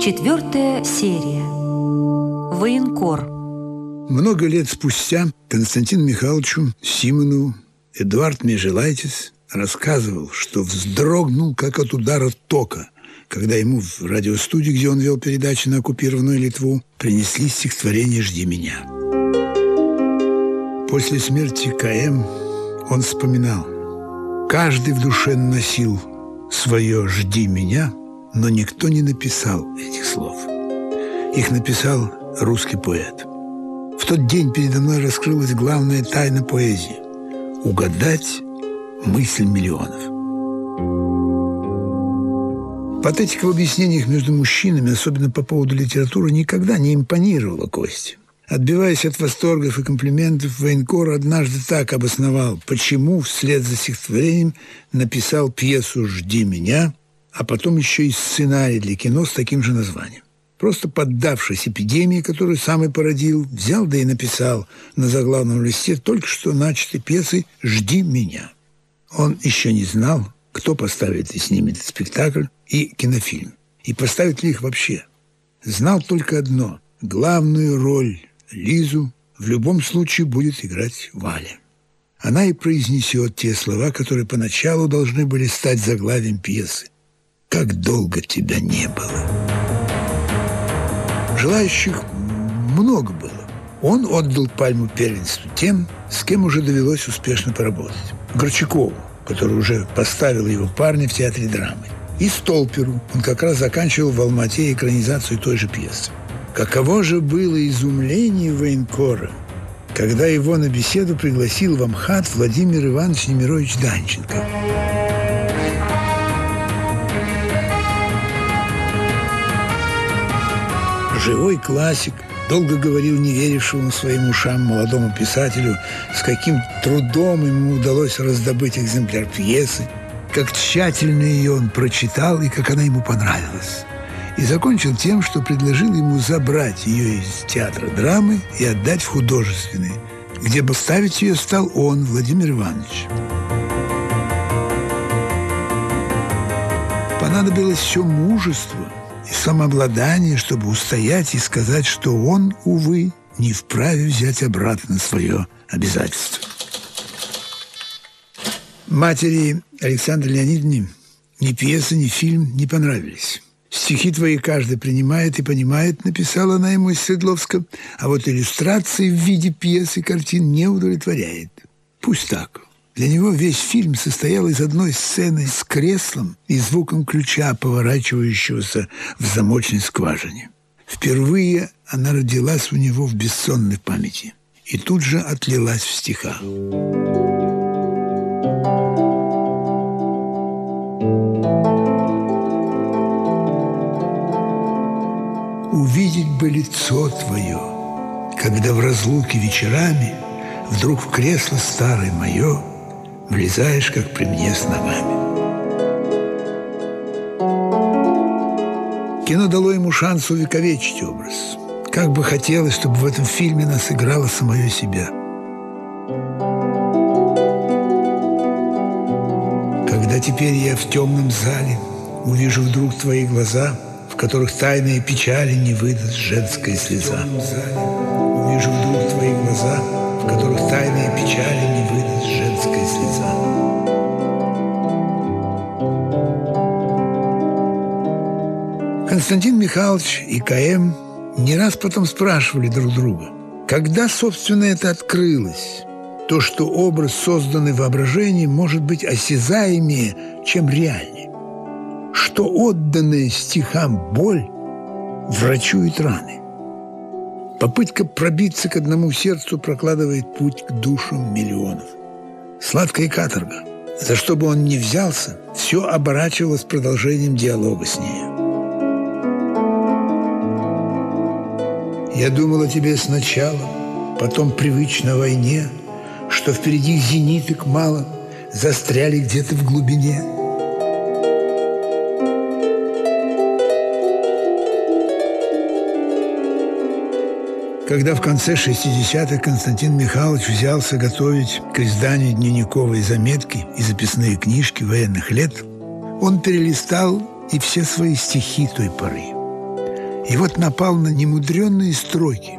Четвертая серия. Военкор. Много лет спустя Константину Михайловичу Симонову Эдуард Межелайтис рассказывал, что вздрогнул, как от удара тока, когда ему в радиостудии, где он вел передачи на оккупированную Литву, принесли стихотворение «Жди меня». После смерти КМ он вспоминал, «Каждый в душе носил свое «Жди меня», но никто не написал этих слов. Их написал русский поэт. В тот день передо мной раскрылась главная тайна поэзии – угадать мысль миллионов. Патетика в объяснениях между мужчинами, особенно по поводу литературы, никогда не импонировала Кости. Отбиваясь от восторгов и комплиментов, военкор однажды так обосновал, почему вслед за стихотворением написал пьесу «Жди меня», а потом еще и сценарий для кино с таким же названием. Просто поддавшись эпидемии, которую сам и породил, взял да и написал на заглавном листе только что начатой пьесы «Жди меня». Он еще не знал, кто поставит и снимет этот спектакль и кинофильм, и поставит ли их вообще. Знал только одно – главную роль Лизу в любом случае будет играть Валя. Она и произнесет те слова, которые поначалу должны были стать заглавием пьесы. «Как долго тебя не было». Желающих много было. Он отдал пальму первенству тем, с кем уже довелось успешно поработать. Горчакову, который уже поставил его парня в театре драмы. И Столперу. Он как раз заканчивал в Алмате экранизацию той же пьесы. Каково же было изумление военкора, когда его на беседу пригласил в Амхат Владимир Иванович Немирович Данченко. Живой классик долго говорил не верившему своим ушам молодому писателю, с каким трудом ему удалось раздобыть экземпляр пьесы, как тщательно ее он прочитал и как она ему понравилась и закончил тем, что предложил ему забрать ее из театра драмы и отдать в художественный, где бы ставить ее стал он, Владимир Иванович. Понадобилось все мужество и самообладание, чтобы устоять и сказать, что он, увы, не вправе взять обратно свое обязательство. Матери Александра Леонидовне ни пьеса, ни фильм не понравились. Стихи твои каждый принимает и понимает, написала она ему из Свердловска, а вот иллюстрации в виде пьес и картин не удовлетворяет. Пусть так. Для него весь фильм состоял из одной сцены с креслом и звуком ключа, поворачивающегося в замочной скважине. Впервые она родилась у него в бессонной памяти и тут же отлилась в стихах. увидеть бы лицо твое, Когда в разлуке вечерами Вдруг в кресло старое мое Влезаешь, как при мне с ногами. Кино дало ему шанс увековечить образ. Как бы хотелось, чтобы в этом фильме нас играло самое себя. Когда теперь я в темном зале увижу вдруг твои глаза – которых тайные печали не выдаст женская слеза. Увижу вдруг твои глаза, в которых тайные Константин Михайлович и КМ не раз потом спрашивали друг друга, когда, собственно, это открылось, то, что образ, созданный воображением, может быть осязаемее, чем реальный что отданная стихам боль врачует раны. Попытка пробиться к одному сердцу прокладывает путь к душам миллионов. Сладкая каторга. За что бы он ни взялся, все оборачивалось продолжением диалога с ней. Я думал о тебе сначала, потом привычно войне, что впереди зениток мало, застряли где-то в глубине – Когда в конце 60-х Константин Михайлович взялся готовить к изданию дневниковые заметки и записные книжки военных лет, он перелистал и все свои стихи той поры. И вот напал на немудренные строки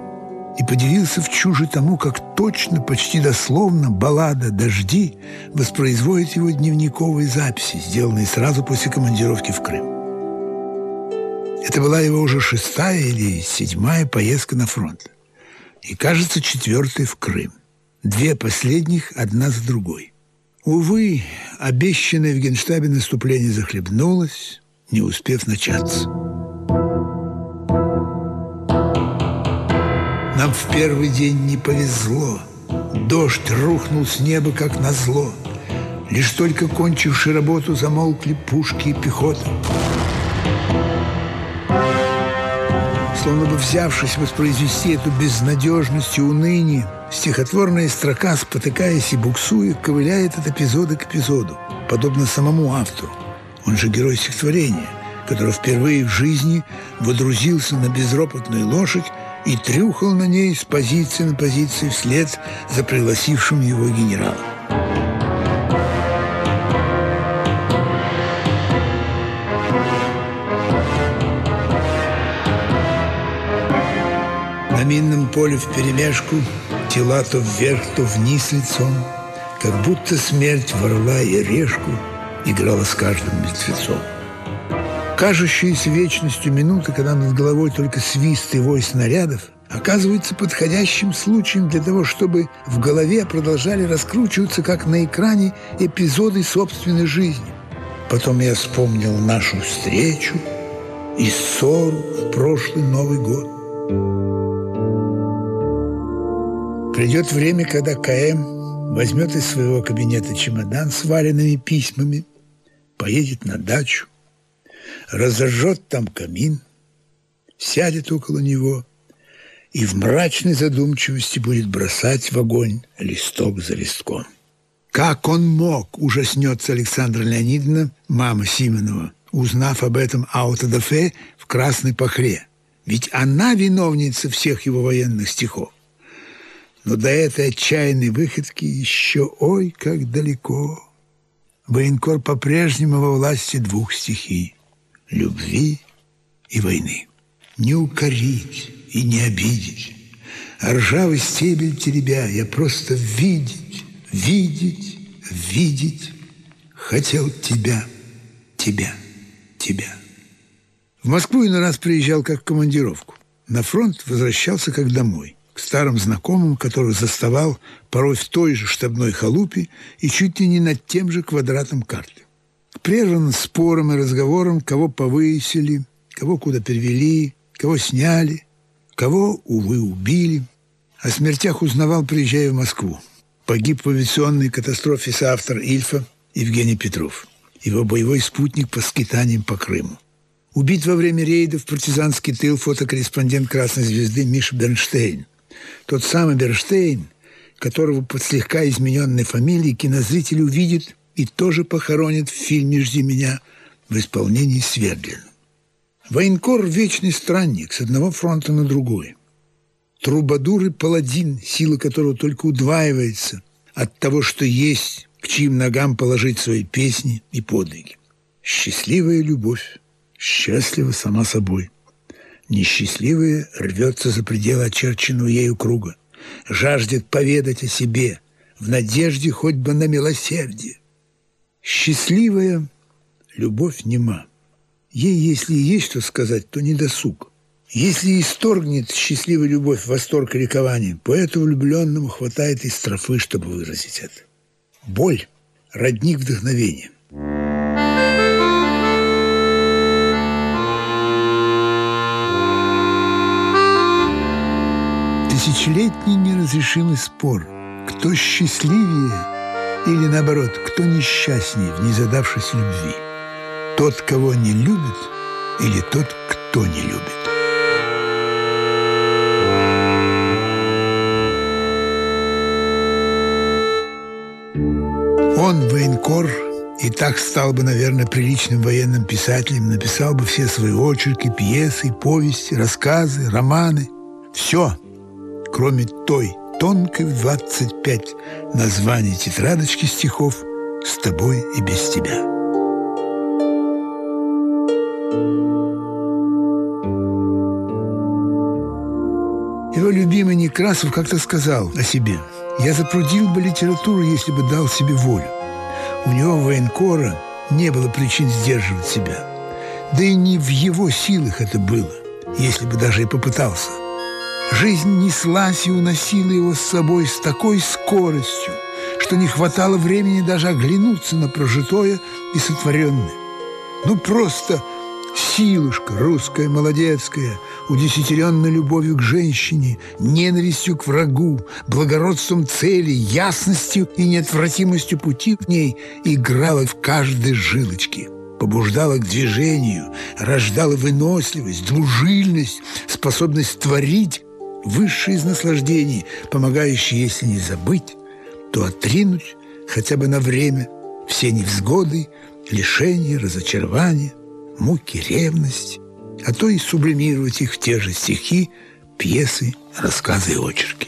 и подивился в чуже тому, как точно, почти дословно баллада «Дожди» воспроизводит его дневниковые записи, сделанные сразу после командировки в Крым. Это была его уже шестая или седьмая поездка на фронт. И, кажется, четвертая в Крым. Две последних одна за другой. Увы, обещанное в Генштабе наступление захлебнулось, не успев начаться. Нам в первый день не повезло. Дождь рухнул с неба, как назло. Лишь только кончивши работу, замолкли пушки и пехота. Словно бы взявшись воспроизвести эту безнадежность и уныние, стихотворная строка, спотыкаясь и буксуя, ковыляет от эпизода к эпизоду, подобно самому автору. Он же герой стихотворения, который впервые в жизни водрузился на безропотную лошадь и трюхал на ней с позиции на позицию вслед за пригласившим его генералом. На минном поле вперемешку Тела то вверх, то вниз лицом Как будто смерть ворла и решку Играла с каждым мертвецом. Кажущаяся вечностью минута, когда над головой только свист и вой снарядов, оказывается подходящим случаем для того, чтобы в голове продолжали раскручиваться, как на экране, эпизоды собственной жизни. Потом я вспомнил нашу встречу и ссору в прошлый Новый год. Придет время, когда КМ возьмет из своего кабинета чемодан с валенными письмами, поедет на дачу, разожжет там камин, сядет около него и в мрачной задумчивости будет бросать в огонь листок за листком. Как он мог, ужаснется Александра Леонидовна, мама Симонова, узнав об этом аутодафе в красной пахре. Ведь она виновница всех его военных стихов. Но до этой отчаянной выходки еще ой, как далеко. Военкор по-прежнему во власти двух стихий – любви и войны. Не укорить и не обидеть, а ржавый стебель теребя я просто видеть, видеть, видеть хотел тебя, тебя, тебя. В Москву иной раз приезжал как в командировку. На фронт возвращался как домой к старым знакомым, которых заставал порой в той же штабной халупе и чуть ли не над тем же квадратом карты. Прерван спором и разговором, кого повысили, кого куда перевели, кого сняли, кого, увы, убили. О смертях узнавал, приезжая в Москву. Погиб в авиационной катастрофе соавтор Ильфа Евгений Петров, его боевой спутник по скитаниям по Крыму. Убит во время рейда в партизанский тыл фотокорреспондент «Красной звезды» Миша Бернштейн. Тот самый Берштейн, которого под слегка измененной фамилией кинозритель увидит и тоже похоронит в фильме «Жди меня» в исполнении Свердлина. Военкор – вечный странник с одного фронта на другой. Трубадур и паладин, сила которого только удваивается от того, что есть к чьим ногам положить свои песни и подвиги. Счастливая любовь, счастлива сама собой – Несчастливая рвется за пределы очерченного ею круга, жаждет поведать о себе, в надежде хоть бы на милосердие. Счастливая любовь нема. Ей, если есть что сказать, то не досуг. Если исторгнет счастливая любовь восторг и ликование, поэту влюбленному хватает и строфы, чтобы выразить это. Боль – родник вдохновения. Тысячелетний неразрешимый спор, кто счастливее или, наоборот, кто несчастнее в незадавшейся любви. Тот, кого не любит, или тот, кто не любит. Он, военкор, и так стал бы, наверное, приличным военным писателем, написал бы все свои очерки, пьесы, повести, рассказы, романы. Все – кроме той тонкой в 25 названий тетрадочки стихов «С тобой и без тебя». Его любимый Некрасов как-то сказал о себе «Я запрудил бы литературу, если бы дал себе волю». У него военкора не было причин сдерживать себя. Да и не в его силах это было, если бы даже и попытался. Жизнь неслась и уносила его с собой с такой скоростью, что не хватало времени даже оглянуться на прожитое и сотворенное. Ну, просто силушка русская, молодецкая, удесятеренная любовью к женщине, ненавистью к врагу, благородством цели, ясностью и неотвратимостью пути в ней играла в каждой жилочке – побуждала к движению, рождала выносливость, двужильность, способность творить, высшее из наслаждений, помогающее, если не забыть, то отринуть хотя бы на время все невзгоды, лишения, разочарования, муки, ревность, а то и сублимировать их в те же стихи, пьесы, рассказы и очерки.